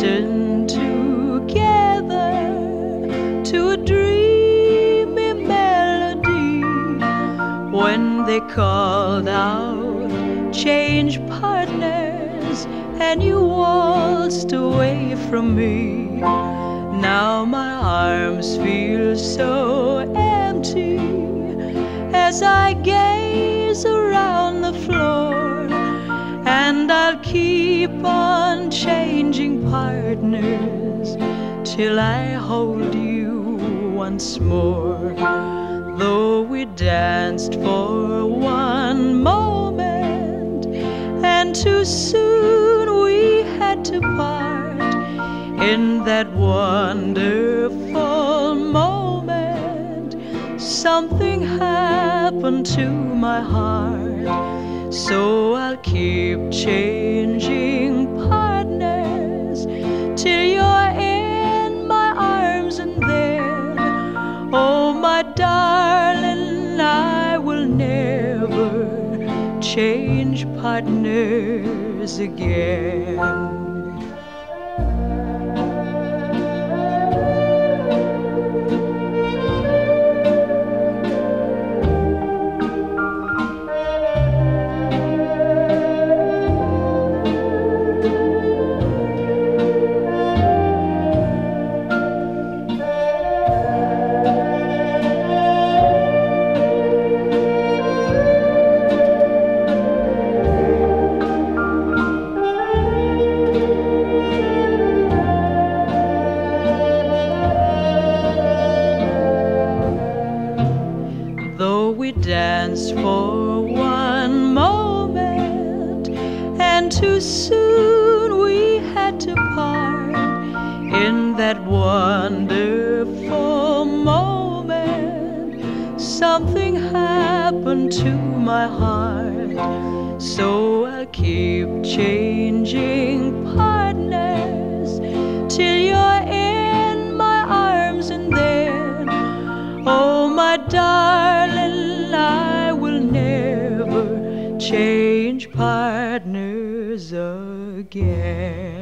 listen together to a dreamy melody. When they called out change partners and you waltzed away from me. Now my arms feel so empty as i gaze around the floor and i'll keep on changing partners till I hold you once more. Though we danced for one moment, and too soon we had to part in that wonderful moment, something happened to my heart. So I'll keep changing till you're in my arms, and there. oh, my darling, I will never change partners again. We danced for one moment, and too soon we had to part in that wonderful moment, something happened to my heart. So I'll keep changing change partners again.